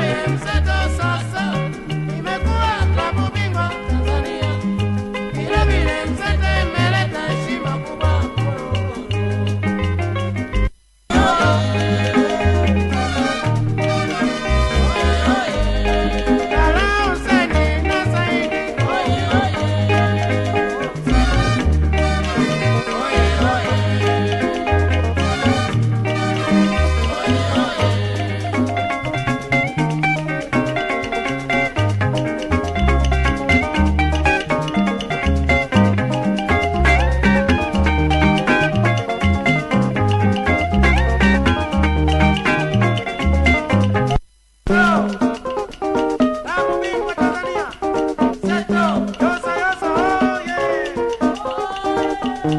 times. Se